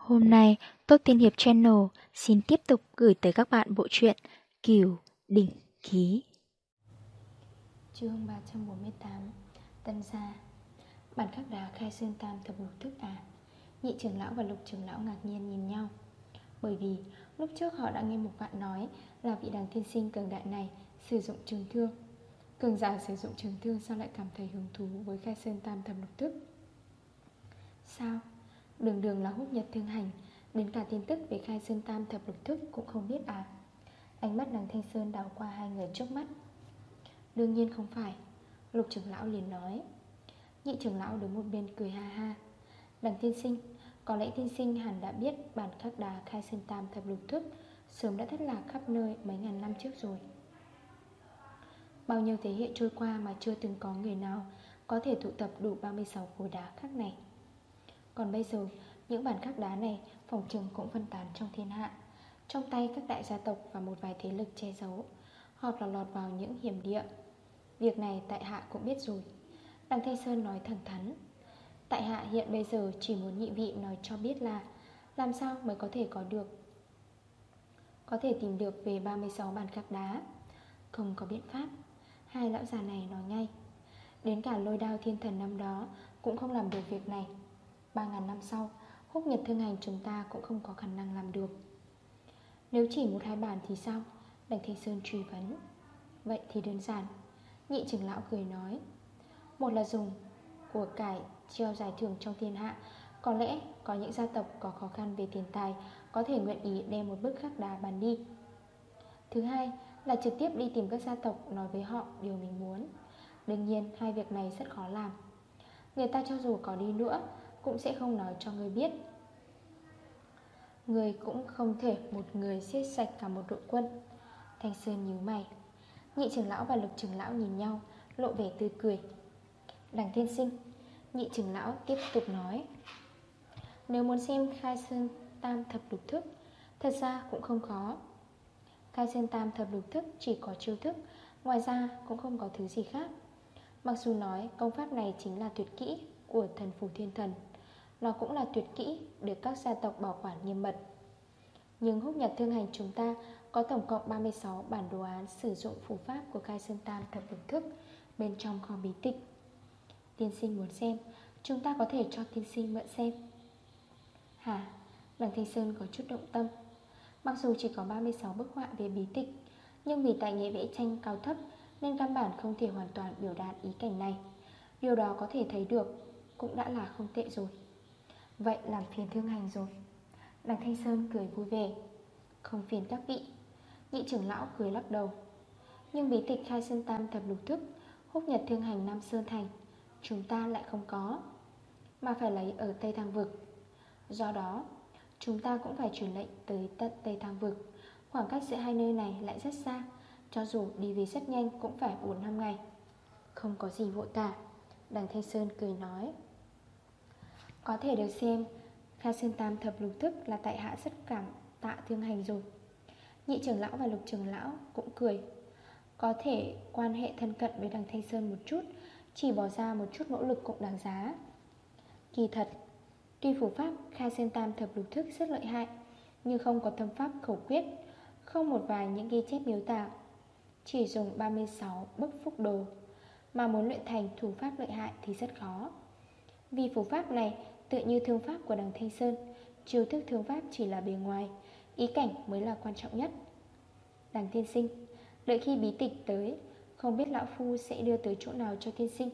Hôm nay, Tốt Tiên Hiệp Channel xin tiếp tục gửi tới các bạn bộ truyện Kiều Đỉnh Ký. Chương 348 Tân Gia. Bản khắc đá khai xương tam thập lục thức à Nhị trưởng lão và lục trưởng lão ngạc nhiên nhìn nhau. Bởi vì lúc trước họ đã nghe một bạn nói Là vị đàn tiên sinh cường đại này Sử dụng trường thương. Cường giả sử dụng trường thương sao lại cảm thấy hứng thú Với khai sơn tam thập lục thức? Sao? Đường đường là hút nhật thương hành, Đến cả tin tức về khai sơn tam thập lục thức Cũng không biết à. Ánh mắt nàng Thanh Sơn đào qua hai người trước mắt. Đương nhiên không phải, Lục trưởng lão liền nói. Nhị trưởng lão đứng một bên cười ha ha. Đằng tiên sinh, Có lẽ tiên sinh hẳn đã biết bản khắc đá khai sơn tam thập lục thức Sớm đã thất lạc khắp nơi mấy ngàn năm trước rồi. Bao nhiêu thế hệ trôi qua mà chưa từng có người nào Có thể tụ tập đủ 36 khối đá khắc này. Còn bây giờ, Những bản khắc đá này, Phòng trừng cũng phân tán trong thiên hạ. Trong tay các đại gia tộc và một vài thế lực che giấu Hoặc là lọt vào những hiểm địa. Việc này tại hạ cũng biết rồi. Đằng Thanh Sơn nói thẳng thắn. Tại hạ hiện bây giờ chỉ muốn nhị vị nói cho biết là Làm sao mới có thể có được, Có thể tìm được về 36 bàn khắc đá. Không có biện pháp. Hai lão già này nói ngay. Đến cả lôi đao thiên thần năm đó Cũng không làm được việc này. 3.000 năm sau, Húc nhật thương hành chúng ta cũng không có khả năng làm được. Nếu chỉ một hai bản thì sao? Đành Thanh Sơn truy vấn. Vậy thì đơn giản. Nhị trưởng lão cười nói, Một là dùng của cải treo giải thưởng trong thiên hạ, Có lẽ có những gia tộc có khó khăn về tiền tài Có thể nguyện ý đem một bức khắc đá bàn đi. Thứ hai là trực tiếp đi tìm các gia tộc nói với họ điều mình muốn. Đương nhiên, hai việc này rất khó làm. Người ta cho dù có đi nữa cũng sẽ không nói cho người biết. Người cũng không thể một người siết sạch cả một đội quân. Thanh Sơn nhíu mày. Nhị trưởng lão và lục trưởng lão nhìn nhau, Lộ vẻ tươi cười. Đằng thiên sinh, Nhị trưởng lão tiếp tục nói. Nếu muốn xem khai sơn tam thập lục thức, Thật ra cũng không khó. Khai sơn tam thập lục thức chỉ có chiêu thức, Ngoài ra cũng không có thứ gì khác. Mặc dù nói công pháp này chính là tuyệt kỹ của thần phù thiên thần nó cũng là tuyệt kỹ được các gia tộc bảo quản nghiêm mật Nhưng húc nhật thương hành chúng ta có tổng cộng 36 bản đồ án sử dụng phù pháp của Khai Sơn Tam thập phương thức bên trong kho bí tịch. Tiên sinh muốn xem, chúng ta có thể cho tiên sinh mượn xem. Hả? Đằng Thanh Sơn có chút động tâm. Mặc dù chỉ có 36 bức họa về bí tịch, nhưng vì tài nghệ vẽ tranh cao thấp nên căn bản không thể hoàn toàn biểu đạt ý cảnh này. Điều đó có thể thấy được, cũng đã là không tệ rồi. Vậy làm phiền thương hành rồi. Đằng Thanh Sơn cười vui vẻ. Không phiền các vị. Nhị trưởng lão cười lắc đầu. Nhưng bí tịch khai sơn tam thập lục thức, Húc nhật thương hành Nam Sơn Thành, Chúng ta lại không có, Mà phải lấy ở Tây Thang Vực. Do đó, Chúng ta cũng phải truyền lệnh tới tận Tây Thang Vực. Khoảng cách giữa hai nơi này lại rất xa, Cho dù đi về rất nhanh cũng phải 4 năm ngày. Không có gì vội cả. Đằng Thanh Sơn cười nói. Có thể được xem, Kha Sơn Tam thập lục thức là tại hạ rất cảm tạ thương hành rồi. Nhị trưởng lão và lục trưởng lão cũng cười. Có thể quan hệ thân cận với đằng Thanh Sơn một chút, Chỉ bỏ ra một chút nỗ lực cũng đáng giá. Kỳ thật, Tuy phù pháp Kha Sơn tam thập lục thức rất lợi hại, Nhưng không có tâm pháp khẩu quyết, Không một vài những ghi chép miếu tả, Chỉ dùng 36 bức phúc đồ. Mà muốn luyện thành thủ pháp lợi hại thì rất khó. Vì phù pháp này tự như thương pháp của đằng Thanh Sơn. Chiêu thức thương pháp chỉ là bề ngoài, Ý cảnh mới là quan trọng nhất. Đằng tiên sinh, Đợi khi bí tịch tới, Không biết lão phu sẽ đưa tới chỗ nào cho tiên sinh?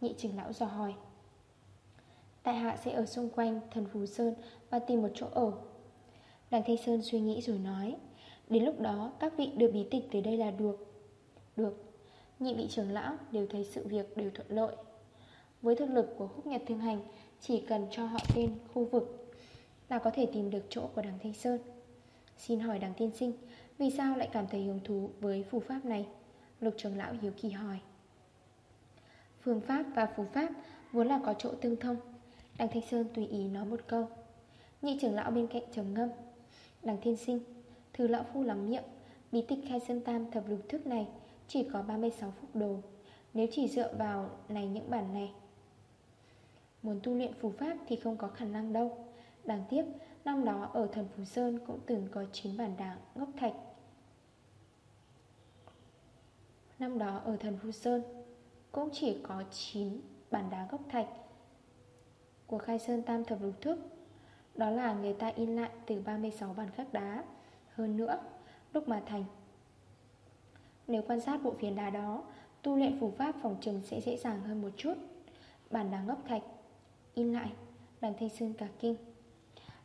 Nhị trình lão dò hỏi. Tại hạ sẽ ở xung quanh thần Phù Sơn Và tìm một chỗ ở. Đằng Thanh Sơn suy nghĩ rồi nói, Đến lúc đó các vị đưa bí tịch tới đây là được. Được, Nhị vị trưởng lão đều thấy sự việc đều thuận lợi. Với thực lực của húc nhật thương hành chỉ cần cho họ tên khu vực Là có thể tìm được chỗ của đằng Thanh Sơn. Xin hỏi đằng tiên sinh, Vì sao lại cảm thấy hứng thú với phù pháp này? Lục trưởng lão hiếu kỳ hỏi. Phương pháp và phù pháp Vốn là có chỗ tương thông. Đằng Thanh Sơn tùy ý nói một câu. Nhị trưởng lão bên cạnh trầm ngâm. Đằng tiên sinh Thư lão phu lắm miệng, Bí tịch khai sơn tam thập lục thức này Chỉ có 36 phút đồ. Nếu chỉ dựa vào này những bản này Muốn tu luyện phù pháp thì không có khả năng đâu. Đáng tiếc Năm đó ở thần Phú Sơn cũng từng có 9 bản đá ngốc thạch. Năm đó ở thần Phú Sơn cũng chỉ có 9 bản đá gốc thạch của khai sơn tam thập lục thức. Đó là người ta in lại từ 36 bản khắc đá. Hơn nữa, lúc mà thành Nếu quan sát bộ phiến đá đó Tu luyện phù pháp phòng trừng sẽ dễ dàng hơn một chút. Bản đá ngốc thạch In lại, đằng Thanh Sơn cả kinh.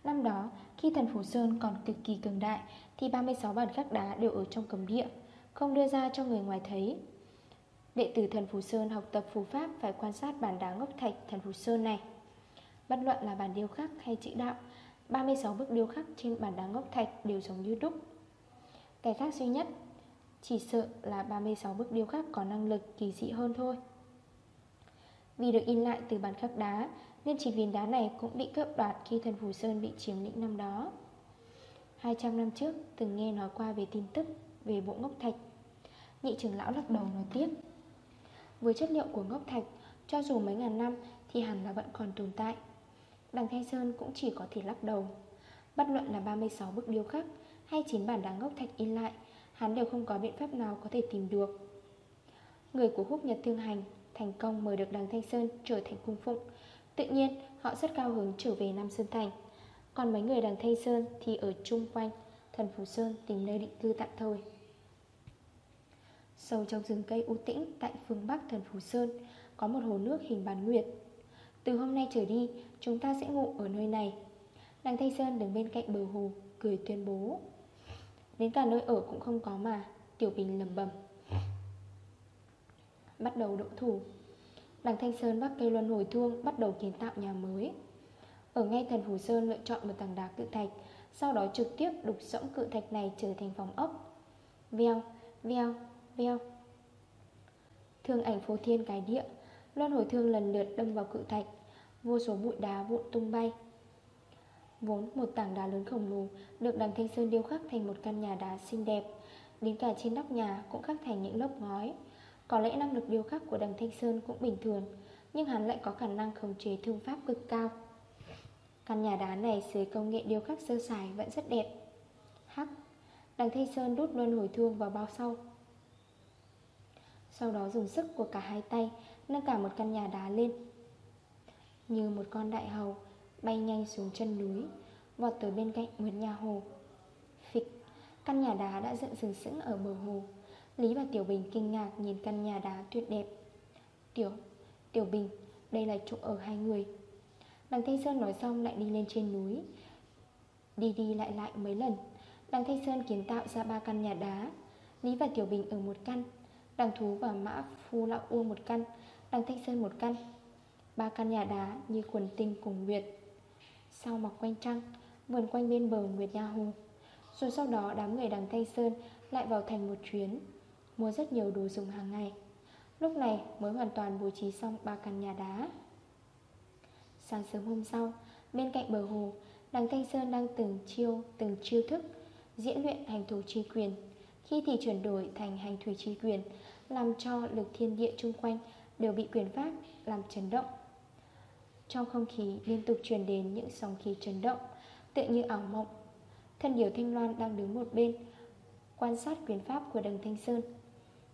Năm đó, khi thần Phủ Sơn còn cực kỳ cường đại Thì 36 bản khắc đá đều ở trong cấm địa Không đưa ra cho người ngoài thấy. Đệ tử thần Phù Sơn học tập phù pháp Phải quan sát bản đá ngốc thạch thần Phù Sơn này. Bất luận là bản điêu khắc hay chữ đạo 36 bức điêu khắc trên bản đá ngốc thạch đều giống như đúc. Cái khác duy nhất Chỉ sợ là 36 bức điêu khắc có năng lực kỳ dị hơn thôi. Vì được in lại từ bản khắc đá, Nên chỉ viên đá này cũng bị cướp đoạt khi thần Phù Sơn bị chiếm lĩnh năm đó. 200 năm trước, từng nghe nói qua về tin tức về bộ ngốc thạch. Nhị trưởng lão lắc đầu nói tiếp, Với chất liệu của ngốc thạch, Cho dù mấy ngàn năm thì hẳn là vẫn còn tồn tại. Đằng Thanh Sơn cũng chỉ có thể lắc đầu. Bất luận là 36 bức điêu khắc Hay 9 bản đá ngốc thạch in lại, Hắn đều không có biện pháp nào có thể tìm được. Người của húc nhật thương hành Thành công mời được đằng Thanh Sơn trở thành cung phụng. Tự nhiên, họ rất cao hứng trở về Nam Sơn Thành. Còn mấy người đằng Thanh Sơn thì ở chung quanh Thần Phú Sơn tìm nơi định cư tạm thời. Sâu trong rừng cây u tĩnh tại phương Bắc thần Phú Sơn Có một hồ nước hình bán nguyệt. Từ hôm nay trở đi, Chúng ta sẽ ngủ ở nơi này. Đằng Thanh Sơn đứng bên cạnh bờ hồ, Cười tuyên bố. Đến cả nơi ở cũng không có mà, Tiểu Bình lầm bầm Bắt đầu đỗ thủ. Đằng Thanh Sơn bắt cây luân hồi thương Bắt đầu kiến tạo nhà mới. Ở ngay thần Phủ Sơn lựa chọn một tảng đá cự thạch Sau đó trực tiếp đục rỗng cự thạch này Trở thành phòng ốc. Veo, veo, veo Thương ảnh phố thiên cái địa Luân hồi thương lần lượt đâm vào cự thạch Vô số bụi đá vụn tung bay. Vốn một tảng đá lớn khổng lồ Được đằng Thanh Sơn điêu khắc thành một căn nhà đá xinh đẹp Đến cả trên nóc nhà cũng khắc thành những lớp ngói. Có lẽ năng lực điêu khắc của đằng Thanh Sơn cũng bình thường, Nhưng hắn lại có khả năng khống chế thương pháp cực cao. Căn nhà đá này dưới công nghệ điêu khắc sơ sài vẫn rất đẹp. Hắc, Đằng Thanh Sơn đút luôn hồi thương vào bao sau. Sau đó dùng sức của cả hai tay, Nâng cả một căn nhà đá lên. Như một con đại hầu, Bay nhanh xuống chân núi, Vọt tới bên cạnh Nguyệt nhà Hồ. Phịch, Căn nhà đá đã dựng sừng sững ở bờ hồ. Lý và Tiểu Bình kinh ngạc nhìn căn nhà đá tuyệt đẹp. Tiểu Tiểu Bình, Đây là chỗ ở hai người. Đằng Thanh Sơn nói xong lại đi lên trên núi. Đi đi lại lại mấy lần. Đằng Thanh Sơn kiến tạo ra ba căn nhà đá. Lý và Tiểu Bình ở một căn. Đằng Thú và Mã Phu Lão Uông một căn. Đằng Thanh Sơn một căn. Ba căn nhà đá như quần tinh cùng Nguyệt. Sau mọc quanh trăng, Vườn quanh bên bờ Nguyệt Nha Hồ Rồi sau đó đám người đằng Thanh Sơn Lại vào thành một chuyến. Mua rất nhiều đồ dùng hàng ngày. Lúc này mới hoàn toàn bố trí xong ba căn nhà đá. Sáng sớm hôm sau, Bên cạnh bờ hồ, Đằng Thanh Sơn đang từng chiêu từng chiêu thức Diễn luyện hành thủ chi quyền. Khi thì chuyển đổi thành hành thủy chi quyền, Làm cho lực thiên địa chung quanh Đều bị quyền pháp làm chấn động. Trong không khí liên tục truyền đến những sóng khí chấn động Tự như ảo mộng. Thân điều Thanh Loan đang đứng một bên, Quan sát quyền pháp của đằng Thanh Sơn.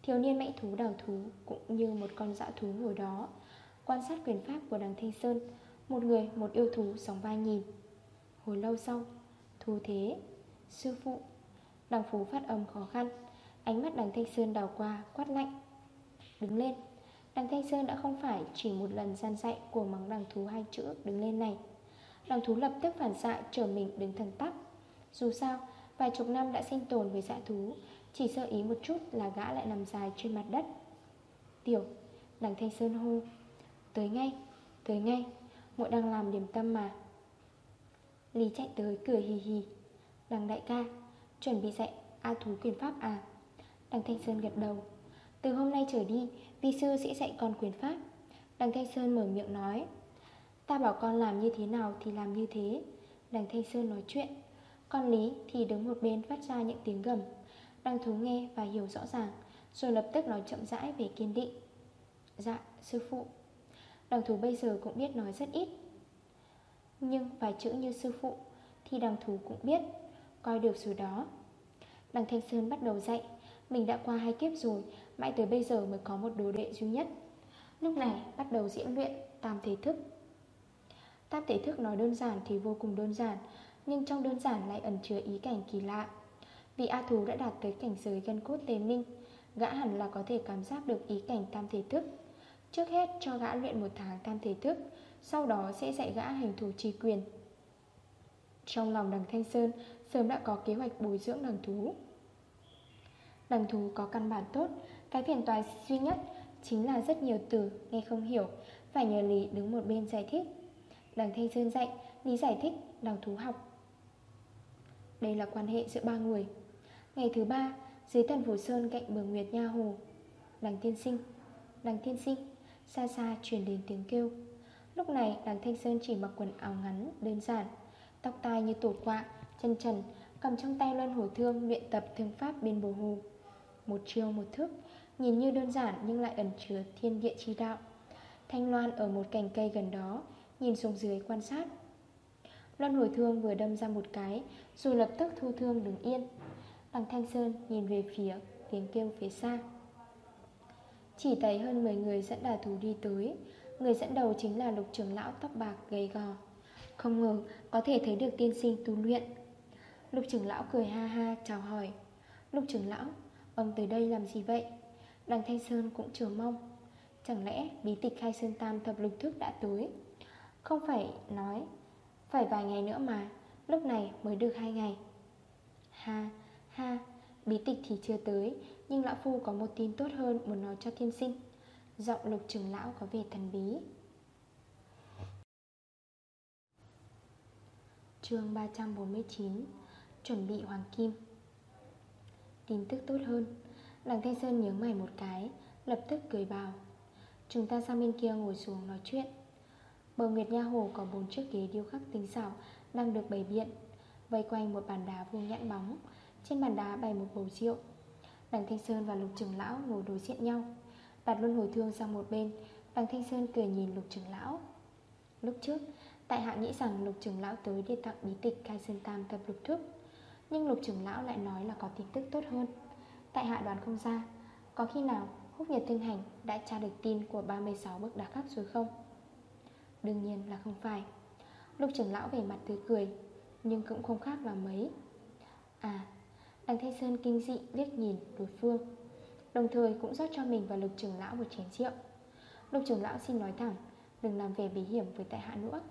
Thiếu niên mãnh thú đào thú Cũng như một con dã thú ngồi đó, Quan sát quyền pháp của đằng Thanh Sơn. Một người, một yêu thú sóng vai nhìn. Hồi lâu sau, Thú thế, Sư phụ. Đằng phú phát âm khó khăn, Ánh mắt đằng Thanh Sơn đào qua, quát lạnh. Đứng lên. Đằng Thanh Sơn đã không phải chỉ một lần gian dạy Của mắng đằng thú hai chữ đứng lên này. Đằng thú lập tức phản xạ, trở mình đứng thần tắc Dù sao, Vài chục năm đã sinh tồn với dã thú chỉ sơ ý một chút là gã lại nằm dài trên mặt đất. Tiểu Đằng Thanh Sơn hô Tới ngay, tới ngay Muội đang làm điểm tâm mà. Lý chạy tới cười hì hì Đằng đại ca Chuẩn bị dạy A thú quyền pháp à? Đằng Thanh Sơn gật đầu Từ hôm nay trở đi Vi sư sẽ dạy con quyền pháp. Đằng Thanh Sơn mở miệng nói Ta bảo con làm như thế nào thì làm như thế. Đằng Thanh Sơn nói chuyện Con Lý thì đứng một bên phát ra những tiếng gầm đang thú nghe và hiểu rõ ràng, Rồi lập tức nói chậm rãi về kiên định. Dạ sư phụ. Đằng thú bây giờ cũng biết nói rất ít. Nhưng vài chữ như sư phụ Thì đằng thú cũng biết, Coi được rồi đó. Đằng Thanh Sơn bắt đầu dạy, Mình đã qua hai kiếp rồi, Mãi tới bây giờ mới có một đồ đệ duy nhất. Lúc này bắt đầu diễn luyện Tam thể thức. Tam thể thức nói đơn giản thì vô cùng đơn giản, Nhưng trong đơn giản lại ẩn chứa ý cảnh kỳ lạ. Vì A Thú đã đạt tới cảnh giới gân cốt tề minh, Gã hẳn là có thể cảm giác được ý cảnh tam thể thức. Trước hết, cho gã luyện một tháng tam thể thức, Sau đó sẽ dạy gã hành thủ trì quyền. Trong lòng đằng Thanh Sơn, Sớm đã có kế hoạch bồi dưỡng đằng thú. Đằng thú có căn bản tốt, Cái phiền toái duy nhất Chính là rất nhiều từ nghe không hiểu, Phải nhờ Lý đứng một bên giải thích. Đằng Thanh Sơn dạy, Lý giải thích, đằng thú học. Đây là quan hệ giữa ba người. Ngày thứ ba, Dưới tần phủ sơn cạnh bờ Nguyệt Nha Hồ Đằng tiên sinh Đằng tiên sinh, Xa xa truyền đến tiếng kêu. Lúc này đằng Thanh Sơn chỉ mặc quần áo ngắn, Đơn giản, Tóc tai như tổ quạ, Chân trần, Cầm trong tay luân hồi thương luyện tập thương pháp bên bờ hồ. Một chiêu một thức, Nhìn như đơn giản nhưng lại ẩn chứa thiên địa chi đạo. Thanh Loan ở một cành cây gần đó, Nhìn xuống dưới quan sát. Luân hồi thương vừa đâm ra một cái, Rồi lập tức thu thương đứng yên. Đằng Thanh Sơn nhìn về phía Tiếng kêu phía xa. Chỉ thấy hơn 10 người dẫn đà thú đi tới. Người dẫn đầu chính là lục trưởng lão tóc bạc gầy gò. Không ngờ có thể thấy được tiên sinh tu luyện. Lục trưởng lão cười ha ha, chào hỏi. Lục trưởng lão, Ông tới đây làm gì vậy? Đằng Thanh Sơn cũng chờ mong. Chẳng lẽ bí tịch khai sơn tam thập lục thức đã tới? Không phải nói, Phải vài ngày nữa mà, Lúc này mới được hai ngày. Ha ha, Bí tịch thì chưa tới, Nhưng lão phu có một tin tốt hơn muốn nói cho thiên sinh. Giọng lục trưởng lão có vẻ thần bí. Chương 349 Chuẩn bị hoàng kim. Tin tức tốt hơn. Đằng Thanh Sơn nhớ mày một cái, Lập tức cười bảo, Chúng ta sang bên kia ngồi xuống nói chuyện. Bờ Nguyệt Nha Hồ có bốn chiếc ghế điêu khắc tinh xảo Đang được bày biện, Vây quanh một bàn đá vuông nhãn bóng trên bàn đá bày một bầu rượu. Đằng Thanh Sơn và Lục Trường Lão ngồi đối diện nhau, Đặt luôn hồi thương sang một bên. Đằng Thanh Sơn cười nhìn Lục Trường Lão. Lúc trước, Tại hạ nghĩ rằng Lục Trường Lão tới để tặng bí tịch Khai Sơn Tam tập lục thức Nhưng Lục Trường Lão lại nói là có tin tức tốt hơn. Tại hạ đoán không ra, Có khi nào Húc Nhật Thương Hành đã tra được tin của 36 bức đá khắp rồi không? Đương nhiên là không phải. Lục trưởng lão về mặt tươi cười, Nhưng cũng không khác là mấy. À Đằng Thanh Sơn kinh dị liếc nhìn đối phương, Đồng thời cũng rót cho mình và lục trưởng lão một chén rượu. Lục trưởng lão xin nói thẳng, Đừng làm về bí hiểm với tại hạ nữa.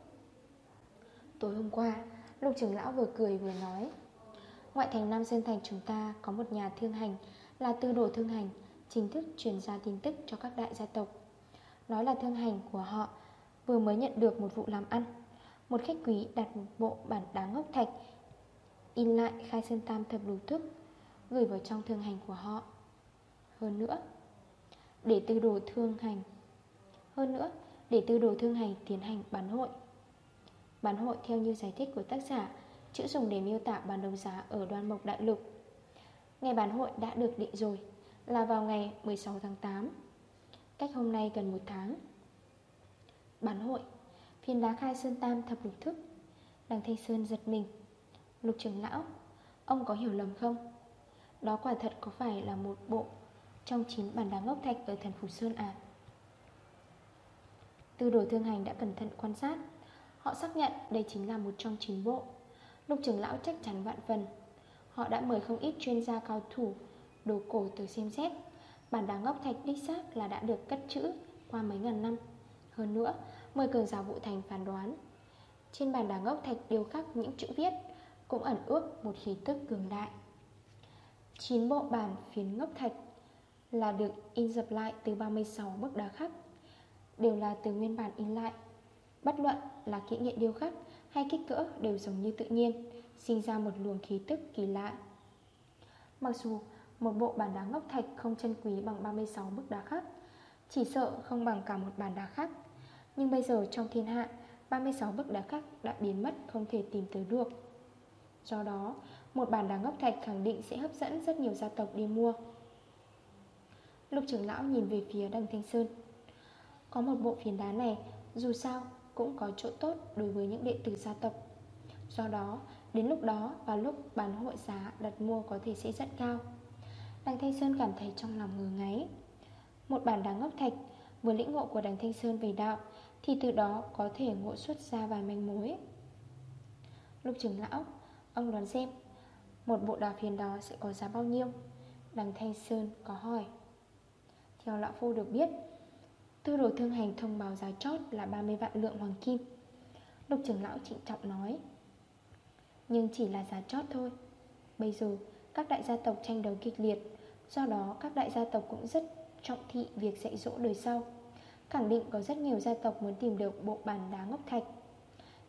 Tối hôm qua, Lục trưởng lão vừa cười vừa nói, Ngoại thành Nam Sơn Thành chúng ta Có một nhà thương hành Là tư đồ thương hành, Chính thức truyền ra tin tức cho các đại gia tộc. Nói là thương hành của họ, Vừa mới nhận được một vụ làm ăn. Một khách quý đặt một bộ bản đá ngốc thạch In lại khai sơn tam thập lục thức, Gửi vào trong thương hành của họ. Hơn nữa, Để tư đồ thương hành, Hơn nữa, Để tư đồ thương hành tiến hành bán hội. Bán hội theo như giải thích của tác giả, Chữ dùng để miêu tả bán đấu giá ở đoan mộc đại lục. Ngày bán hội đã được định rồi, Là vào ngày 16 tháng 8 Cách hôm nay gần một tháng. Bán hội Phiên đá khai Sơn Tam thập lục thức, Đằng Thanh Sơn giật mình. Lục trưởng lão, Ông có hiểu lầm không? Đó quả thật có phải là một bộ Trong 9 bản đá ngốc thạch ở thần Phủ Sơn à? Tư đồ thương hành đã cẩn thận quan sát. Họ xác nhận đây chính là một trong 9 bộ. Lục trưởng lão chắc chắn vạn phần. Họ đã mời không ít chuyên gia cao thủ, Đồ cổ tới xem xét. Bản đá ngốc thạch đích xác là đã được cất chữ Qua mấy ngàn năm. Hơn nữa, mời cường giáo vụ thành phán đoán. Trên bản đá ngốc thạch đều khắc những chữ viết cũng ẩn ước một khí tức cường đại. Chín bộ bản phiến ngốc thạch Là được in dập lại từ 36 bức đá khắc, Đều là từ nguyên bản in lại. Bất luận là kỹ nghệ điêu khắc hay kích cỡ đều giống như tự nhiên, Sinh ra một luồng khí tức kỳ lạ. Mặc dù một bộ bản đá ngốc thạch không chân quý bằng 36 bức đá khắc, Chỉ sợ không bằng cả một bản đá khắc Nhưng bây giờ trong thiên hạ 36 bức đá khắc đã biến mất không thể tìm tới được. Do đó một bản đá ngốc thạch khẳng định sẽ hấp dẫn rất nhiều gia tộc đi mua. Lục trưởng lão nhìn về phía đằng Thanh Sơn. Có một bộ phiến đá này Dù sao cũng có chỗ tốt đối với những đệ tử gia tộc. Do đó, đến lúc đó và lúc bán hội giá đặt mua có thể sẽ rất cao. Đằng Thanh Sơn cảm thấy trong lòng ngờ ngáy. Một bản đá ngốc thạch Với lĩnh ngộ của đằng Thanh Sơn về đạo Thì từ đó có thể ngộ xuất ra vài manh mối. Lục trưởng lão Ông đoán xem, Một bộ đào phiền đó sẽ có giá bao nhiêu? Đằng Thanh Sơn có hỏi. Theo lão phu được biết, Tư đồ thương hành thông báo giá chót là 30 vạn lượng hoàng kim. Lục trưởng lão trịnh trọng nói, Nhưng chỉ là giá chót thôi. Bây giờ, các đại gia tộc tranh đấu kịch liệt, Do đó các đại gia tộc cũng rất trọng thị việc dạy dỗ đời sau. Khẳng định có rất nhiều gia tộc muốn tìm được bộ bàn đá ngốc thạch.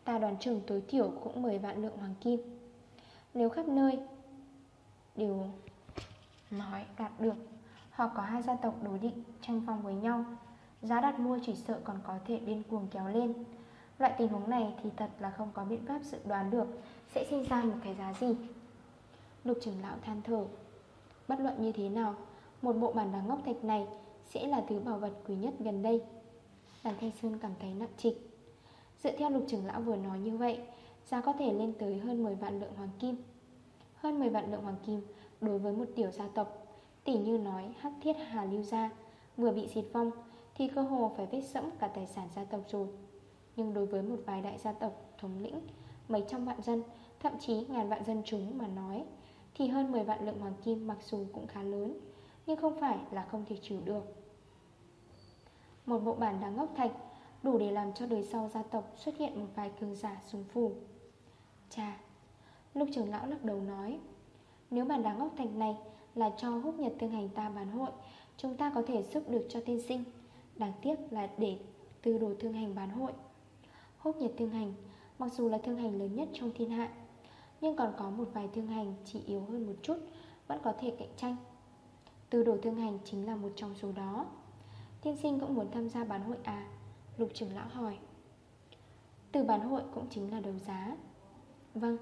Ta đoán trưởng tối thiểu cũng 10 vạn lượng hoàng kim. Nếu khắp nơi đều nói đạt được, Hoặc có hai gia tộc đối định tranh phong với nhau, Giá đặt mua chỉ sợ còn có thể điên cuồng kéo lên. Loại tình huống này thì thật là không có biện pháp dự đoán được Sẽ sinh ra một cái giá gì. Lục trưởng lão than thở, Bất luận như thế nào, Một bộ bản đá ngốc thạch này Sẽ là thứ bảo vật quý nhất gần đây. Đàn Thanh Sơn cảm thấy nặng trịch. Dựa theo lục trưởng lão vừa nói như vậy Giá có thể lên tới hơn 10 vạn lượng hoàng kim. Hơn 10 vạn lượng hoàng kim Đối với một tiểu gia tộc Tỷ như nói hắc thiết hà lưu gia, Vừa bị diệt vong Thì cơ hồ phải vết sẫm cả tài sản gia tộc rồi. Nhưng đối với một vài đại gia tộc thống lĩnh, Mấy trăm vạn dân, Thậm chí ngàn vạn dân chúng mà nói, Thì hơn 10 vạn lượng hoàng kim mặc dù cũng khá lớn, Nhưng không phải là không thể chịu được. Một bộ bản đáng ngốc thạch Đủ để làm cho đời sau gia tộc xuất hiện một vài cường giả súng phủ Chà Lúc trưởng lão lắc đầu nói, Nếu bản đáng ngốc thành này Là cho húc nhật thương hành ta bán hội, Chúng ta có thể giúp được cho tiên sinh. Đáng tiếc là để từ đồ thương hành bán hội. Húc nhật thương hành, Mặc dù là thương hành lớn nhất trong thiên hạ, Nhưng còn có một vài thương hành chỉ yếu hơn một chút, Vẫn có thể cạnh tranh. Từ đồ thương hành chính là một trong số đó. Tiên sinh cũng muốn tham gia bán hội à? Lục trưởng lão hỏi. Từ bán hội cũng chính là đấu giá. Vâng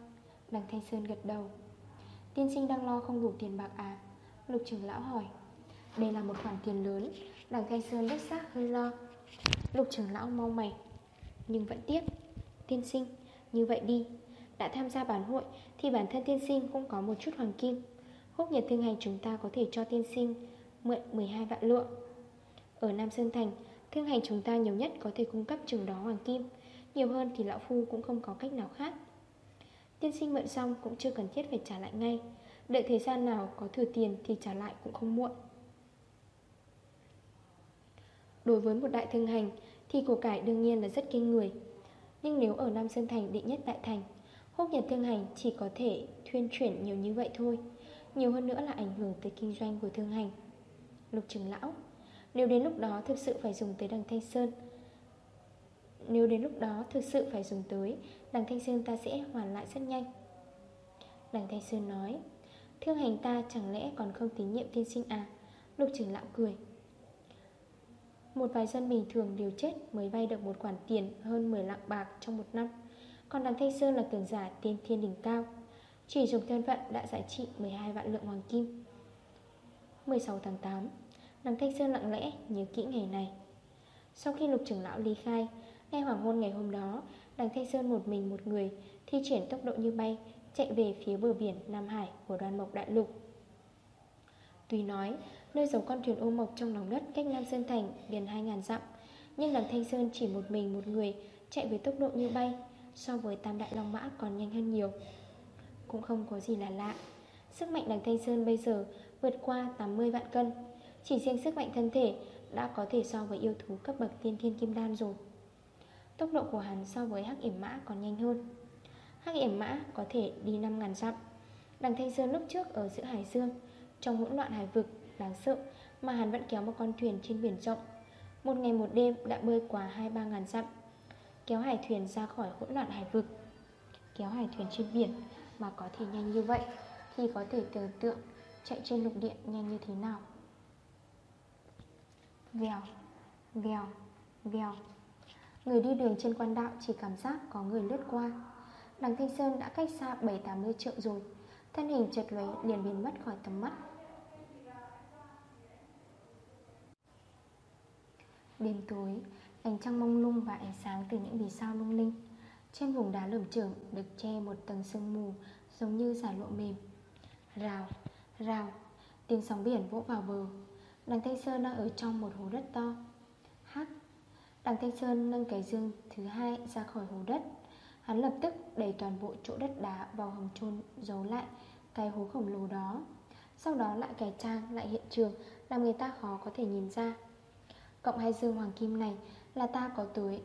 Đằng Thanh Sơn gật đầu. Tiên sinh đang lo không đủ tiền bạc à? Lục trưởng lão hỏi. Đây là một khoản tiền lớn, Đằng Thanh Sơn đích xác hơi lo. Lục trưởng lão mau mày. Nhưng vẫn tiếc. Tiên sinh, Như vậy đi. Đã tham gia bán hội Thì bản thân tiên sinh cũng có một chút hoàng kim. Húc nhật thương hành chúng ta có thể cho tiên sinh Mượn 12 vạn lượng. Ở Nam Sơn Thành, Thương hành chúng ta nhiều nhất có thể cung cấp chừng đó hoàng kim. Nhiều hơn thì lão phu cũng không có cách nào khác. Tiên sinh mượn xong cũng chưa cần thiết phải trả lại ngay. Đợi thời gian nào có thừa tiền thì trả lại cũng không muộn. Đối với một đại thương hành Thì của cải đương nhiên là rất kinh người. Nhưng nếu ở Nam Sơn Thành định nhất đại thành, Húc Nhật Thương Hành chỉ có thể thuyên chuyển nhiều như vậy thôi. Nhiều hơn nữa là ảnh hưởng tới kinh doanh của thương hành. Lục trưởng lão, Nếu đến lúc đó thực sự phải dùng tới đằng Thanh Sơn nếu đến lúc đó thực sự phải dùng tới Đằng Thanh Sơn ta sẽ hoàn lại rất nhanh. Đằng Thanh Sơn nói Thương hành ta chẳng lẽ còn không tín nhiệm tiên sinh à? Lục trưởng lão cười. Một vài dân bình thường đều chết Mới vay được một khoản tiền hơn 10 lạng bạc trong một năm. Còn đằng Thanh Sơn là cường giả tiên thiên đỉnh cao, Chỉ dùng thân phận đã giải trị 12 vạn lượng hoàng kim. 16 tháng 8 Đằng Thanh Sơn lặng lẽ nhớ kỹ ngày này. Sau khi lục trưởng lão ly khai ngay hoàng hôn ngày hôm đó, Đằng Thanh Sơn một mình một người, Thi triển tốc độ như bay, Chạy về phía bờ biển Nam Hải của đoàn mộc đại lục. Tuy nói, Nơi giấu con thuyền ô mộc trong lòng đất Cách Nam Sơn Thành gần 2.000 dặm, Nhưng đằng Thanh Sơn chỉ một mình một người Chạy với tốc độ như bay, So với tam đại long mã còn nhanh hơn nhiều. Cũng không có gì là lạ, Sức mạnh đằng Thanh Sơn bây giờ Vượt qua 80 vạn cân, Chỉ riêng sức mạnh thân thể Đã có thể so với yêu thú cấp bậc tiên thiên kim đan rồi. Tốc độ của hắn so với hắc yểm mã còn nhanh hơn. Hắc yểm mã có thể đi 5.000 dặm. Đằng Thanh Sơn lúc trước ở giữa Hải Dương, Trong hỗn loạn hải vực, đáng sợ Mà hắn vẫn kéo một con thuyền trên biển rộng. Một ngày một đêm đã bơi qua 2-3 ngàn dặm, Kéo hải thuyền ra khỏi hỗn loạn hải vực. Kéo hải thuyền trên biển Mà có thể nhanh như vậy Thì có thể tưởng tượng Chạy trên lục địa nhanh như thế nào. Vèo Vèo Vèo. Người đi đường trên quan đạo chỉ cảm giác có người lướt qua. Đằng Thanh Sơn đã cách xa 7-80 triệu rồi. Thân hình chợt lóe liền biến mất khỏi tầm mắt. Đêm tối Ánh trăng mông lung và ánh sáng từ những vì sao lung linh. Trên vùng đá lởm chởm được che một tầng sương mù Giống như giải lụa mềm. Rào, rào Tiếng sóng biển vỗ vào bờ. Đằng Thanh Sơn đang ở trong một hồ đất to. Đằng Thanh Sơn nâng cái dương thứ hai ra khỏi hồ đất. Hắn lập tức đẩy toàn bộ chỗ đất đá vào hầm chôn giấu lại cái hố khổng lồ đó. Sau đó lại cải trang lại hiện trường, Làm người ta khó có thể nhìn ra. Cộng hai dương hoàng kim này là ta có tới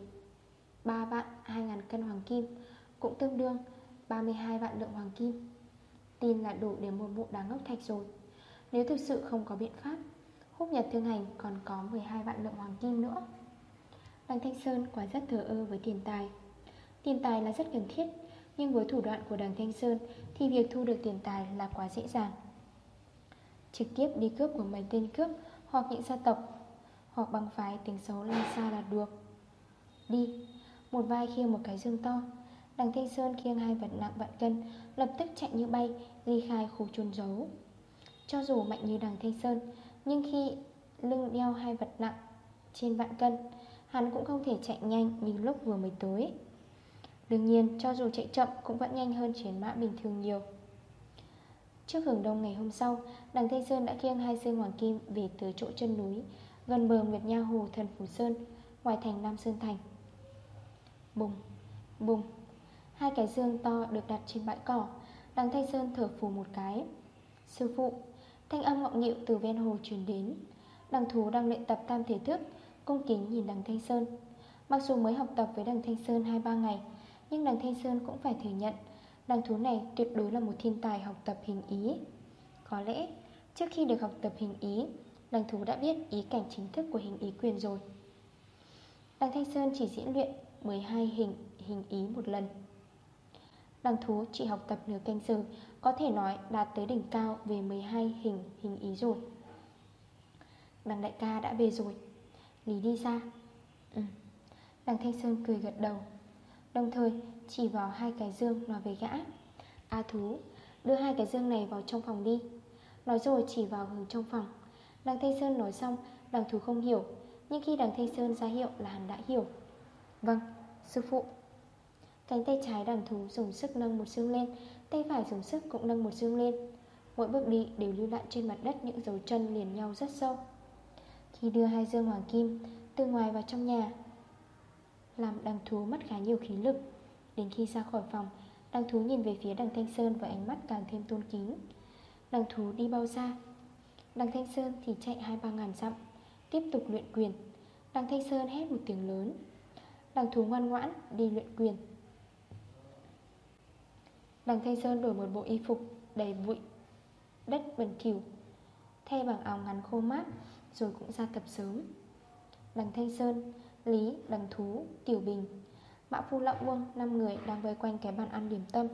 3 vạn 2 ngàn cân hoàng kim, Cũng tương đương 32 vạn lượng hoàng kim. Tin là đủ để một bộ đá ngốc thạch rồi. Nếu thực sự không có biện pháp, Húc Nhật Thương Hành còn có 12 vạn lượng hoàng kim nữa. Phan Thanh Sơn quá rất thờ ơ với tiền tài. Tiền tài là rất cần thiết, Nhưng với thủ đoạn của đằng Thanh Sơn Thì việc thu được tiền tài là quá dễ dàng. Trực tiếp đi cướp của mấy tên cướp Hoặc những gia tộc Hoặc băng phái tiếng xấu lan xa là được. Đi, Một vai khiêng một cái dương to Đằng Thanh Sơn khiêng hai vật nặng vạn cân, Lập tức chạy như bay, Ly khai khu chôn giấu. Cho dù mạnh như đằng Thanh Sơn, Nhưng khi lưng đeo hai vật nặng Trên vạn cân Hắn cũng không thể chạy nhanh như lúc vừa mới tới. Đương nhiên cho dù chạy chậm Cũng vẫn nhanh hơn chiến mã bình thường nhiều. Trước hưởng đông ngày hôm sau Đằng Thanh Sơn đã khiêng hai dương hoàng kim Về tới chỗ chân núi Gần bờ Nguyệt Nha Hồ Thần Phủ Sơn Ngoài thành Nam Sơn Thành. Bùng, bùng Hai cái dương to được đặt trên bãi cỏ Đằng Thanh Sơn thở phù một cái. Sư phụ Thanh âm ngọng nghịu từ ven hồ truyền đến. Đằng thú đang luyện tập tam thể thức Cung kính nhìn đằng Thanh Sơn. Mặc dù mới học tập với đằng Thanh Sơn 2-3 ngày, Nhưng đằng Thanh Sơn cũng phải thừa nhận, Đằng thú này tuyệt đối là một thiên tài học tập hình ý. Có lẽ, trước khi được học tập hình ý, Đằng thú đã biết ý cảnh chính thức của hình ý quyền rồi. Đằng Thanh Sơn chỉ diễn luyện 12 hình hình ý một lần. Đằng thú chỉ học tập nửa canh giờ, Có thể nói đạt tới đỉnh cao về 12 hình hình ý rồi. Đằng đại ca đã về rồi. Lý đi ra. Ừ. Đằng Thanh Sơn cười gật đầu. Đồng thời chỉ vào hai cái dương nói với gã. A thú Đưa hai cái dương này vào trong phòng đi. Nói rồi chỉ vào hướng trong phòng. Đằng Thanh Sơn nói xong Đằng thú không hiểu. Nhưng khi đằng Thanh Sơn ra hiệu là hắn đã hiểu. Vâng, sư phụ. Cánh tay trái đằng thú dùng sức nâng một dương lên Tay phải dùng sức cũng nâng một dương lên. Mỗi bước đi đều lưu lại trên mặt đất những dấu chân liền nhau rất sâu. Khi đưa hai dương hoàng kim Từ ngoài vào trong nhà. Làm đằng thú mất khá nhiều khí lực. Đến khi ra khỏi phòng, Đằng thú nhìn về phía đằng Thanh Sơn với ánh mắt càng thêm tôn kính. Đằng thú đi bao xa? Đằng Thanh Sơn thì chạy hai ba ngàn dặm, Tiếp tục luyện quyền. Đằng Thanh Sơn hét một tiếng lớn. Đằng thú ngoan ngoãn đi luyện quyền. Đằng Thanh Sơn đổi một bộ y phục đầy bụi Đất bẩn thỉu, Thay bằng áo ngắn khô mát rồi cũng ra tập sớm. Đằng Thanh Sơn, Lý, Đằng Thú, Tiểu Bình Mã Phu Lão Uông năm người đang vây quanh cái bàn ăn điểm tâm.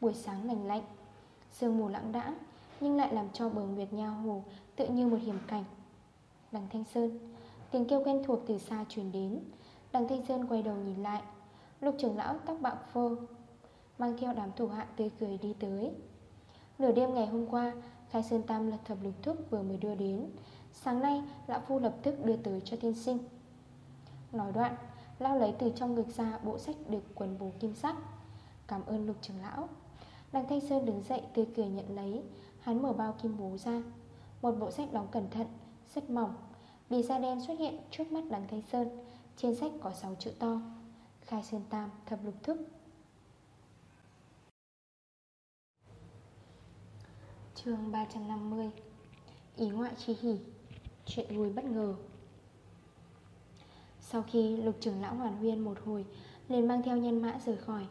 Buổi sáng lành lạnh Sương mù lãng đãng Nhưng lại làm cho bờ Nguyệt Nha Hồ Tự như một hiểm cảnh. Đằng Thanh Sơn Tiếng kêu quen thuộc từ xa truyền đến. Đằng Thanh Sơn quay đầu nhìn lại Lục trưởng lão tóc bạc phơ Mang theo đám thủ hạ tươi cười đi tới. Nửa đêm ngày hôm qua Khai Sơn Tam lật thập lục thúc vừa mới đưa đến. Sáng nay Lão Phu lập tức đưa tới cho tiên sinh. Nói đoạn Lão lấy từ trong ngực ra bộ sách được quần bù kim sắc. Cảm ơn lục trưởng lão. Đằng Thanh Sơn đứng dậy tươi cười nhận lấy. Hắn mở bao kim bố ra. Một bộ sách đóng cẩn thận, rất mỏng. Bì da đen xuất hiện trước mắt đằng Thanh Sơn. Trên sách có 6 chữ to. Khai Sơn Tam thập lục thức. Chương 350 Ý ngoại chi hỉ Chuyện vui bất ngờ. Sau khi lục trưởng lão hoàn huyên một hồi, liền mang theo nhân mã rời khỏi.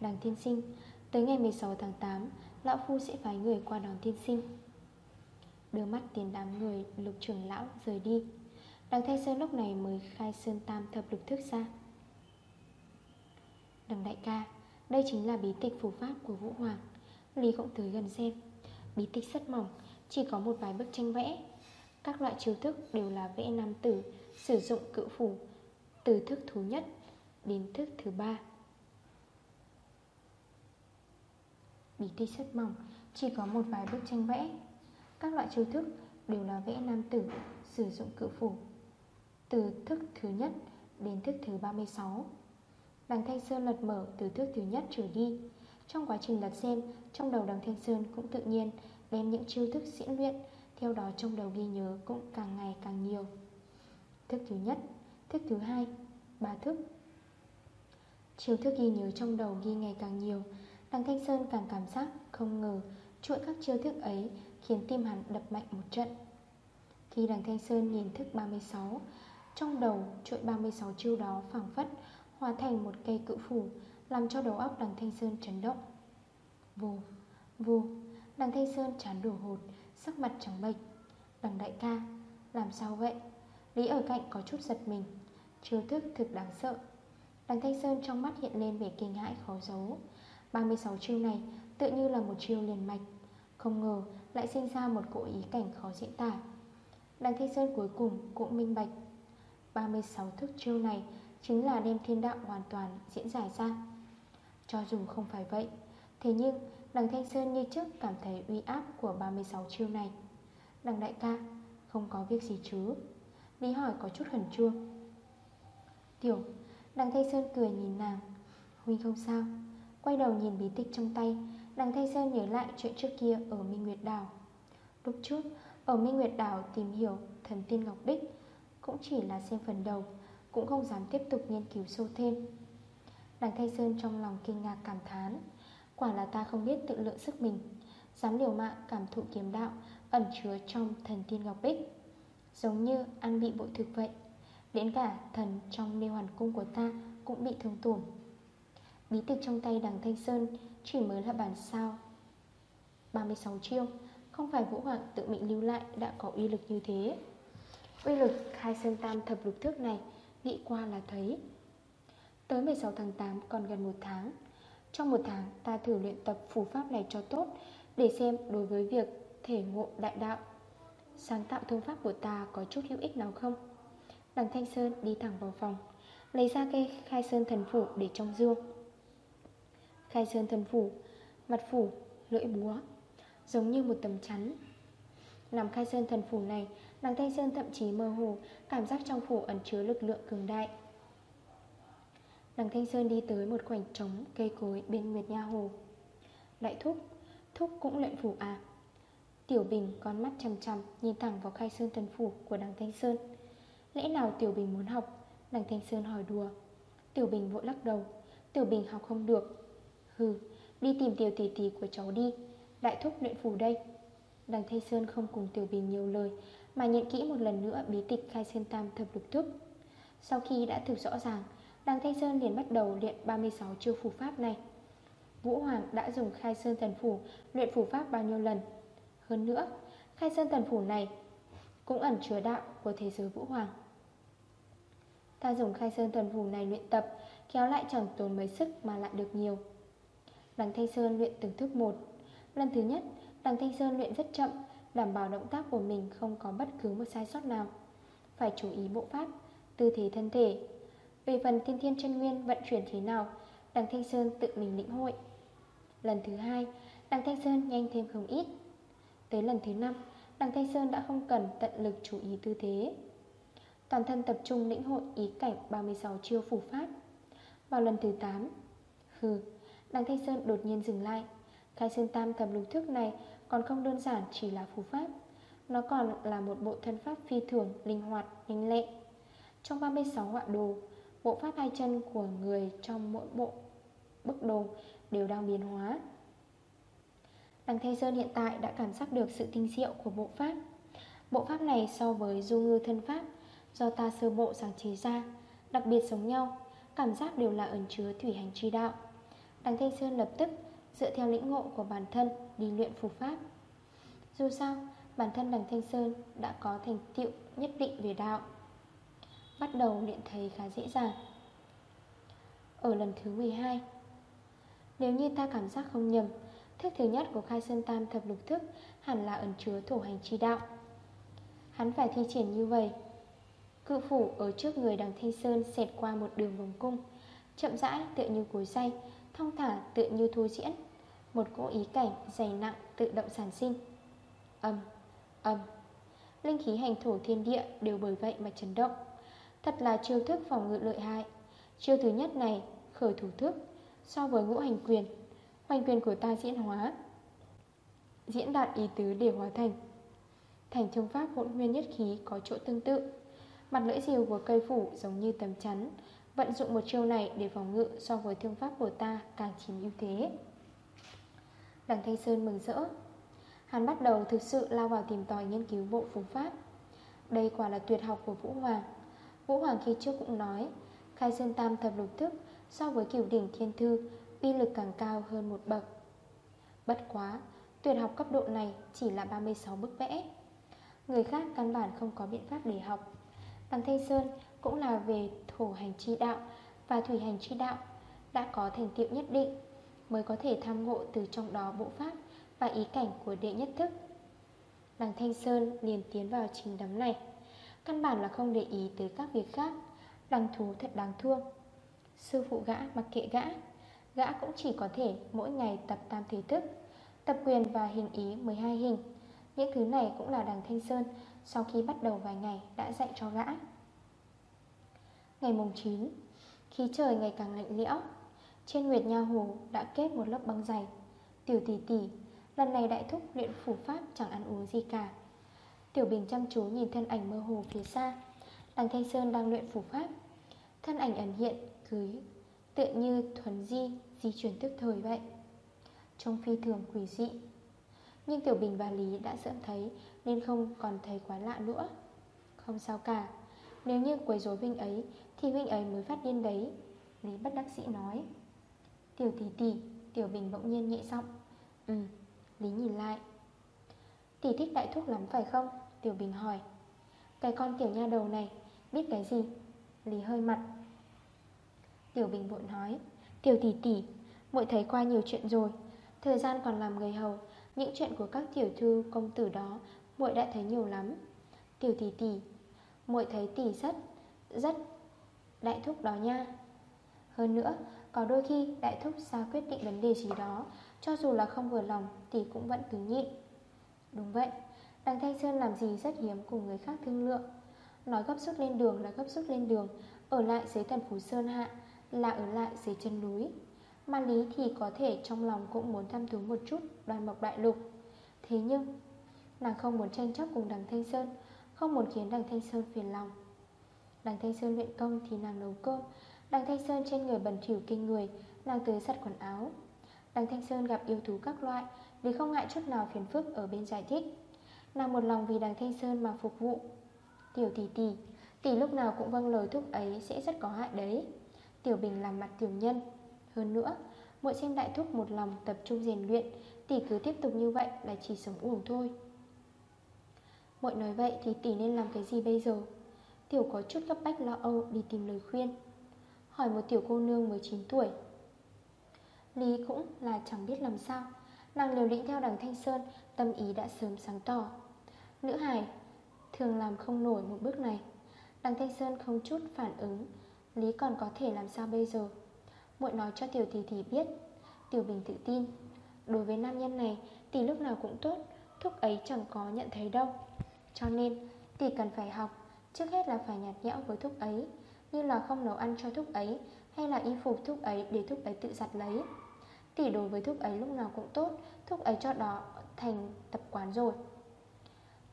Đằng Thiên sinh, Tới ngày 16 tháng 8 Lão Phu sẽ phái người qua đón Thiên sinh. Đưa mắt tiền đám người Lục trưởng lão rời đi. Đằng Thay Sơn lúc này mới khai Sơn Tam thập lục thức ra. Đằng đại ca, Đây chính là bí tịch phù pháp của Vũ Hoàng. Lý cũng tới gần xem. Bí tịch rất mỏng, Chỉ có một vài bức tranh vẽ. Các loại chiêu thức đều là vẽ nam tử, Sử dụng cự phủ, Từ thức thứ nhất đến thức thứ ba. Bí ti rất mỏng, Chỉ có một vài bức tranh vẽ. Các loại chiêu thức đều là vẽ nam tử, Sử dụng cự phủ, Từ thức thứ nhất đến thức thứ 36 Đằng Thanh Sơn lật mở từ thức thứ nhất trở đi. Trong quá trình lật xem, Trong đầu đằng Thanh Sơn cũng tự nhiên Đem những chiêu thức diễn luyện theo đó trong đầu ghi nhớ cũng càng ngày càng nhiều. Thức thứ nhất Thức thứ hai Ba thức. Chiều thức ghi nhớ trong đầu ghi ngày càng nhiều Đằng Thanh Sơn càng cảm giác không ngờ Chuỗi các chiêu thức ấy Khiến tim hắn đập mạnh một trận. Khi đằng Thanh Sơn nhìn thức 36 Trong đầu chuỗi 36 chiêu đó phẳng phất Hóa thành một cây cự phủ Làm cho đầu óc đằng Thanh Sơn chấn động. Vù, vù Đằng Thanh Sơn chán đổ hột Sắc mặt trắng bệch. Đằng đại ca, làm sao vậy? Lý ở cạnh có chút giật mình Chiêu thức thực đáng sợ. Đằng Thanh Sơn trong mắt hiện lên vẻ kinh hãi khó giấu. 36 chiêu này tự như là một chiêu liền mạch Không ngờ lại sinh ra một cỗ ý cảnh khó diễn tả. Đằng Thanh Sơn cuối cùng cũng minh bạch 36 thức chiêu này Chính là đem thiên đạo hoàn toàn diễn giải ra. Cho dù không phải vậy Thế nhưng đằng Thanh Sơn như trước cảm thấy uy áp của 36 chiêu này. Đằng đại ca, Không có việc gì chứ? Lý hỏi có chút khẩn trương. Tiểu, Đằng Thanh Sơn cười nhìn nàng. Huynh không sao. Quay đầu nhìn bí tịch trong tay, Đằng Thanh Sơn nhớ lại chuyện trước kia ở Minh Nguyệt Đảo. Lúc trước, Ở Minh Nguyệt Đảo tìm hiểu thần tiên Ngọc Bích, Cũng chỉ là xem phần đầu, Cũng không dám tiếp tục nghiên cứu sâu thêm. Đằng Thanh Sơn trong lòng kinh ngạc cảm thán. Quả là ta không biết tự lượng sức mình. Dám liều mạng cảm thụ kiếm đạo, Ẩn chứa trong thần tiên Ngọc Bích. Giống như ăn bị bội thực vậy, Đến cả thần trong mê hoàn cung của ta Cũng bị thương tổn. Bí tịch trong tay đằng Thanh Sơn Chỉ mới là bản sao. 36 chiêu, Không phải Vũ Hoàng tự mình lưu lại Đã có uy lực như thế. Uy lực khai sơn tam thập lục thước này, Nghĩ qua là thấy. Tới 16 tháng 8 còn gần một tháng trong một tháng ta thử luyện tập phù pháp này cho tốt Để xem đối với việc thể ngộ đại đạo. Sáng tạo thương pháp của ta có chút hữu ích nào không? Đằng Thanh Sơn đi thẳng vào phòng Lấy ra cây khai sơn thần phủ để trong dương. Khai sơn thần phủ Mặt phủ, lưỡi búa Giống như một tấm chắn. Nằm khai sơn thần phủ này Đằng Thanh Sơn thậm chí mơ hồ Cảm giác trong phủ ẩn chứa lực lượng cường đại. Đằng Thanh Sơn đi tới một khoảnh trống Cây cối bên Nguyệt Nha Hồ. Đại thúc Thúc cũng luyện phủ à Tiểu Bình con mắt chằm chằm Nhìn thẳng vào khai sơn thần phủ của đằng Thanh Sơn. Lẽ nào Tiểu Bình muốn học? Đằng Thanh Sơn hỏi đùa. Tiểu Bình vội lắc đầu. Tiểu Bình học không được. Hừ, đi tìm tiểu tỷ tỷ của cháu đi. Đại thúc luyện phủ đây. Đằng Thanh Sơn không cùng Tiểu Bình nhiều lời Mà nhận kỹ một lần nữa bí tịch khai sơn tam thập lục thức Sau khi đã thử rõ ràng Đằng Thanh Sơn liền bắt đầu luyện 36 chiêu phù pháp này. Vũ Hoàng đã dùng khai sơn thần phủ Luyện phù pháp bao nhiêu lần? Hơn nữa, Khai sơn thần phủ này Cũng ẩn chứa đạo của thế giới Vũ Hoàng. Ta dùng khai sơn thần phủ này luyện tập, Kéo lại chẳng tốn mấy sức mà lại được nhiều. Đằng Thanh Sơn luyện từng thức một. Lần thứ nhất, Đằng Thanh Sơn luyện rất chậm, Đảm bảo động tác của mình không có bất cứ một sai sót nào. Phải chú ý bộ pháp, Tư thế thân thể về phần thiên thiên chân nguyên vận chuyển thế nào Đằng Thanh Sơn tự mình lĩnh hội. Lần thứ hai Đằng Thanh Sơn nhanh thêm không ít. Tới lần thứ năm Đằng Thanh Sơn đã không cần tận lực chú ý tư thế. Toàn thân tập trung lĩnh hội ý cảnh 36 chiêu phủ pháp. Vào lần thứ 8 Hừ Đằng Thanh Sơn đột nhiên dừng lại. Khai Sơn Tam thập lục thức này Còn không đơn giản chỉ là phù pháp Nó còn là một bộ thân pháp phi thường Linh hoạt, nhanh lệ Trong 36 họa đồ Bộ pháp hai chân của người trong mỗi bộ bức đồ Đều đang biến hóa. Đằng Thanh Sơn hiện tại đã cảm giác được sự tinh diệu của bộ pháp. Bộ pháp này so với du ngư thân pháp Do ta sơ bộ sáng chế ra Đặc biệt giống nhau, Cảm giác đều là ẩn chứa thủy hành chi đạo. Đằng Thanh Sơn lập tức Dựa theo lĩnh ngộ của bản thân Đi luyện phù pháp. Dù sao, bản thân đằng Thanh Sơn Đã có thành tựu nhất định về đạo. Bắt đầu luyện thấy khá dễ dàng. Ở lần thứ 12 Nếu như ta cảm giác không nhầm Thức thứ nhất của khai sơn tam thập lục thức Hẳn là ẩn chứa thổ hành chi đạo. Hắn phải thi triển như vậy. Cự phủ ở trước người đằng Thanh Sơn Xẹt qua một đường vòng cung Chậm rãi tựa như cối say Thong thả tựa như thu diễn Một cỗ ý cảnh dày nặng tự động sản sinh. Âm, âm Linh khí hành thổ thiên địa đều bởi vậy mà chấn động. Thật là chiêu thức phòng ngự lợi hại. Chiêu thứ nhất này, khởi thủ thức, So với ngũ hành quyền. Hoành quyền của ta diễn hóa, Diễn đạt ý tứ để hóa thành. Thành thương pháp hỗn nguyên nhất khí có chỗ tương tự. Mặt lưỡi diều của cây phủ giống như tấm chắn, Vận dụng một chiêu này để phòng ngự so với thương pháp của ta càng chiếm ưu thế. Đằng Thanh Sơn mừng rỡ. Hắn bắt đầu thực sự lao vào tìm tòi nghiên cứu bộ phù pháp. Đây quả là tuyệt học của Vũ Hoàng. Vũ Hoàng khi trước cũng nói Khai Sơn Tam thập lục thức so với kiểu đỉnh thiên thư uy lực càng cao hơn một bậc. Bất quá, tuyệt học cấp độ này chỉ là 36 bức vẽ. Người khác căn bản không có biện pháp để học. Đằng Thanh Sơn cũng là về thổ hành chi đạo và thủy hành chi đạo Đã có thành tiệu nhất định Mới có thể tham ngộ từ trong đó bộ pháp và ý cảnh của đệ nhất thức. Đằng Thanh Sơn liền tiến vào trình đắm này. Căn bản là không để ý tới các việc khác. Đằng thú thật đáng thương. Sư phụ gã mặc kệ gã. Gã cũng chỉ có thể mỗi ngày tập tam thể thức, Tập quyền và hình ý 12 hình. Những thứ này cũng là đằng Thanh Sơn Sau khi bắt đầu vài ngày đã dạy cho gã. Ngày mùng 9 Khí trời ngày càng lạnh lẽo, Trên Nguyệt Nha Hồ đã kết một lớp băng dày. Tiểu tỷ tỷ, Lần này đại thúc luyện phủ pháp chẳng ăn uống gì cả. Tiểu Bình chăm chú nhìn thân ảnh mơ hồ phía xa. Đằng Thanh Sơn đang luyện phủ pháp. Thân ảnh ẩn hiện, cứ tựa như thuần di Di chuyển tức thời vậy. Trông phi thường quỷ dị. Nhưng Tiểu Bình và Lý đã sớm thấy, Nên không còn thấy quá lạ nữa. Không sao cả. Nếu như quấy rối Vinh ấy, Thì Vinh ấy mới phát điên đấy. Lý bất đắc sĩ nói. Tiểu tỷ tỷ, Tiểu Bình bỗng nhiên nhẹ giọng. Ừ Lý nhìn lại. Tỷ thích đại thúc lắm phải không? Tiểu Bình hỏi. Cái con tiểu nha đầu này, Biết cái gì? Lý hơi mặt. Tiểu Bình vội nói. Tiểu tỷ tỷ, muội thấy qua nhiều chuyện rồi. Thời gian còn làm người hầu, Những chuyện của các tiểu thư, công tử đó, muội đã thấy nhiều lắm. Tiểu tỷ tỷ, muội thấy tỷ rất Rất Đại thúc đó nha. Hơn nữa, có đôi khi đại thúc ra quyết định vấn đề gì đó, Cho dù là không vừa lòng Tỷ cũng vẫn cứ nhịn. Đúng vậy. Đằng Thanh Sơn làm gì rất hiếm cùng người khác thương lượng. Nói gấp rút lên đường là gấp rút lên đường, Ở lại dưới thần Phú Sơn Hạ Là ở lại dưới chân núi. Mà Lý thì có thể trong lòng cũng muốn thăm thú một chút đoàn mộc đại lục. Thế nhưng, Nàng không muốn tranh chấp cùng đằng Thanh Sơn, Không muốn khiến đằng Thanh Sơn phiền lòng. Đằng Thanh Sơn luyện công thì nàng nấu cơm. Đằng Thanh Sơn trên người bẩn thỉu kinh người, Nàng tới giặt quần áo. Đằng Thanh Sơn gặp yêu thú các loại Vì không ngại chút nào phiền phức ở bên giải thích. Nàng một lòng vì đằng Thanh Sơn mà phục vụ. Tiểu tỷ tỷ Tỷ lúc nào cũng vâng lời thúc ấy sẽ rất có hại đấy. Tiểu Bình làm mặt tiểu nhân. Hơn nữa, Muội xem đại thúc một lòng tập trung rèn luyện, Tỷ cứ tiếp tục như vậy là chỉ sống uổng thôi. Muội nói vậy thì tỷ nên làm cái gì bây giờ? Tiểu có chút cấp bách lo âu đi tìm lời khuyên. Hỏi một tiểu cô nương 19 tuổi. Lý cũng là chẳng biết làm sao. Nàng liều lĩnh theo đằng Thanh Sơn, Tâm ý đã sớm sáng tỏ. Nữ hài, thường làm không nổi một bước này. Đằng Thanh Sơn không chút phản ứng, Lý còn có thể làm sao bây giờ? Muội nói cho Tiểu Tỷ Tỷ biết. Tiểu Bình tự tin. Đối với nam nhân này, Tỷ lúc nào cũng tốt, Thúc ấy chẳng có nhận thấy đâu. Cho nên, Tỷ cần phải học, Trước hết là phải nhạt nhẽo với thúc ấy, Như là không nấu ăn cho thúc ấy, Hay là y phục thúc ấy để thúc ấy tự giặt lấy. Tỷ đối với thúc ấy lúc nào cũng tốt, Thúc ấy cho đó thành tập quán rồi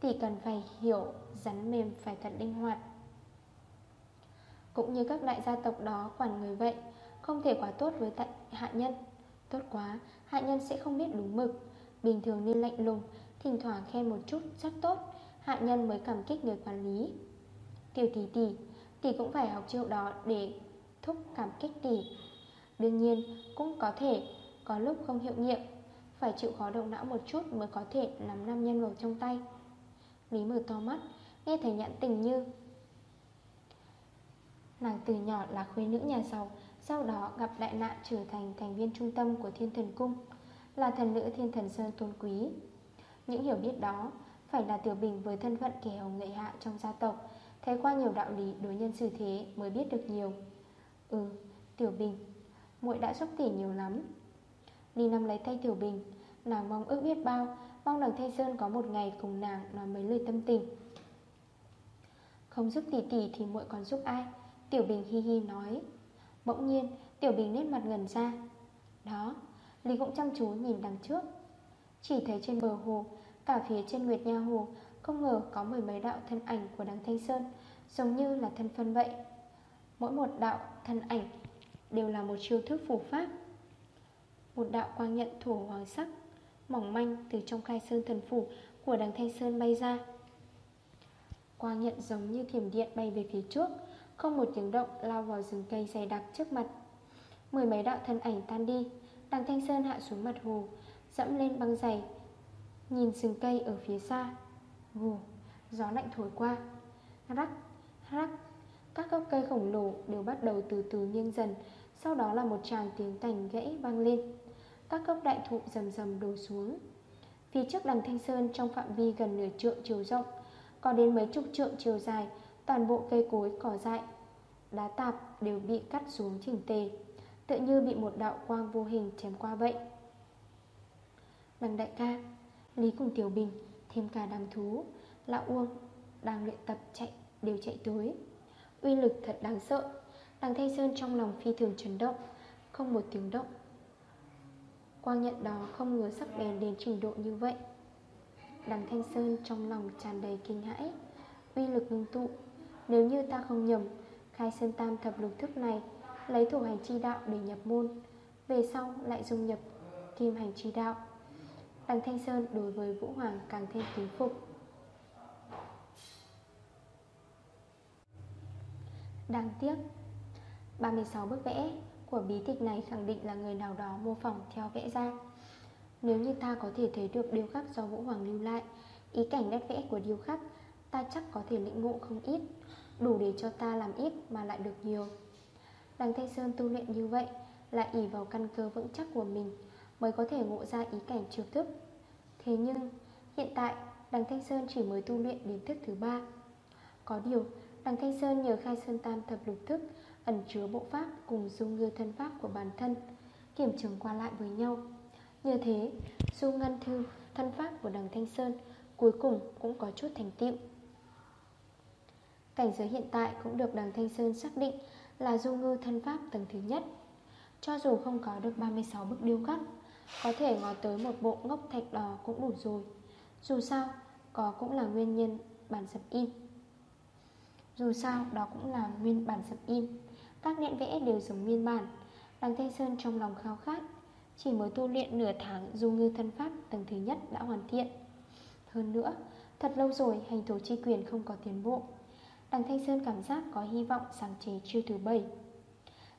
thì cần phải hiểu Rắn mềm phải thật linh hoạt. Cũng như các đại gia tộc đó quản người vậy, Không thể quá tốt với tại hạ nhân. Tốt quá, Hạ nhân sẽ không biết đúng mực. Bình thường nên lạnh lùng, Thỉnh thoảng khen một chút rất tốt, Hạ nhân mới cảm kích người quản lý. Tiểu tỷ tỷ Tỷ cũng phải học chiêu đó để thúc cảm kích tỷ. Đương nhiên, cũng có thể, Có lúc không hiệu nghiệm, Phải chịu khó động não một chút Mới có thể nắm nam nhân vào trong tay. Lý mở to mắt Nghe thấy nhãn tình như Nàng từ nhỏ là khuê nữ nhà giàu Sau đó gặp đại nạn trở thành thành viên trung tâm của thiên thần cung Là thần nữ thiên thần Sơn tôn quý. Những hiểu biết đó Phải là tiểu bình với thân phận kẻ hồng lợi hạ trong gia tộc Thấy qua nhiều đạo lý đối nhân xử thế mới biết được nhiều. Ừ, tiểu bình muội đã giúp tỷ nhiều lắm. Ly nắm lấy tay tiểu bình Nàng mong ước biết bao Mong đằng Thanh Sơn có một ngày cùng nàng nói mấy lời tâm tình. Không giúp tỷ tỷ thì muội còn giúp ai? Tiểu Bình hi hi nói. Bỗng nhiên, Tiểu Bình nét mặt ngần ra. Đó, Lý cũng chăm chú nhìn đằng trước. Chỉ thấy trên bờ hồ, Cả phía trên Nguyệt Nha Hồ, Không ngờ có mười mấy đạo thân ảnh của đằng Thanh Sơn, Giống như là thân phân vậy. Mỗi một đạo thân ảnh Đều là một chiêu thức phù pháp. Một đạo quang nhận thổ hoàng sắc. Mỏng manh từ trong khai sơn thần phủ Của đằng Thanh Sơn bay ra. Quang nhận giống như thiểm điện bay về phía trước Không một tiếng động lao vào rừng cây dày đặc trước mặt. Mười mấy đạo thân ảnh tan đi Đằng Thanh Sơn hạ xuống mặt hồ Dẫm lên băng dày Nhìn rừng cây ở phía xa. Vù, gió lạnh thổi qua. Rắc, rắc Các gốc cây khổng lồ đều bắt đầu từ từ nghiêng dần Sau đó là một tràng tiếng cành gãy vang lên. Các gốc đại thụ rầm rầm đổ xuống. Phía trước đằng Thanh Sơn trong phạm vi gần nửa trượng chiều rộng, Có đến mấy chục trượng chiều dài, Toàn bộ cây cối, cỏ dại, Đá tạp đều bị cắt xuống chỉnh tề, Tựa như bị một đạo quang vô hình chém qua vậy. Đằng đại ca, Lý cùng Tiểu Bình, Thêm cả đám thú, Lão Uông Đang luyện tập chạy, Đều chạy tới. Uy lực thật đáng sợ. Đằng Thanh Sơn trong lòng phi thường chấn động, Không một tiếng động Quang nhận đó không ngờ sắc bén đến trình độ như vậy. Đằng Thanh Sơn trong lòng tràn đầy kinh hãi, Uy lực ngưng tụ. Nếu như ta không nhầm, Khai Sơn Tam thập lục thức này Lấy thủ hành chi đạo để nhập môn, Về sau lại dung nhập kim hành chi đạo. Đằng Thanh Sơn đối với Vũ Hoàng càng thêm kính phục. Đáng tiếc 36 bức vẽ của bí tịch này khẳng định là người nào đó mô phỏng theo vẽ ra. Nếu như ta có thể thấy được điêu khắc do Vũ Hoàng lưu lại, Ý cảnh nét vẽ của điêu khắc Ta chắc có thể lĩnh ngộ không ít, Đủ để cho ta làm ít mà lại được nhiều. Đằng Thanh Sơn tu luyện như vậy Là ỷ vào căn cơ vững chắc của mình Mới có thể ngộ ra ý cảnh chiêu thức. Thế nhưng, hiện tại, Đằng Thanh Sơn chỉ mới tu luyện đến thức thứ ba. Có điều, Đằng Thanh Sơn nhờ khai sơn tam thập lục thức Ẩn chứa bộ pháp cùng dung ngư thân pháp của bản thân, Kiểm chứng qua lại với nhau. Như thế, Du ngân thư, thân pháp của đằng Thanh Sơn Cuối cùng cũng có chút thành tựu. Cảnh giới hiện tại cũng được đằng Thanh Sơn xác định Là du ngư thân pháp tầng thứ nhất. Cho dù không có được 36 bức điêu khắc, Có thể ngó tới một bộ ngốc thạch đỏ cũng đủ rồi. Dù sao, Có cũng là nguyên nhân bản dập in Dù sao, đó cũng là nguyên bản dập in các nét vẽ đều giống nguyên bản. Đằng Thanh Sơn trong lòng khao khát, Chỉ mới tu luyện nửa tháng Du ngư thân pháp tầng thứ nhất đã hoàn thiện. Hơn nữa, Thật lâu rồi hành thổ chi quyền không có tiến bộ. Đằng Thanh Sơn cảm giác có hy vọng sáng chế chiêu thứ 7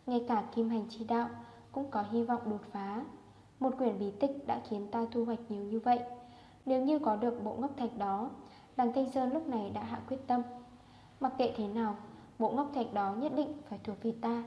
Ngay cả kim hành chi đạo Cũng có hy vọng đột phá. Một quyển bí tích đã khiến ta thu hoạch nhiều như vậy. Nếu như có được bộ ngốc thạch đó, Đằng Thanh Sơn lúc này đã hạ quyết tâm. Mặc kệ thế nào Bộ ngốc thạch đó nhất định phải thuộc về ta.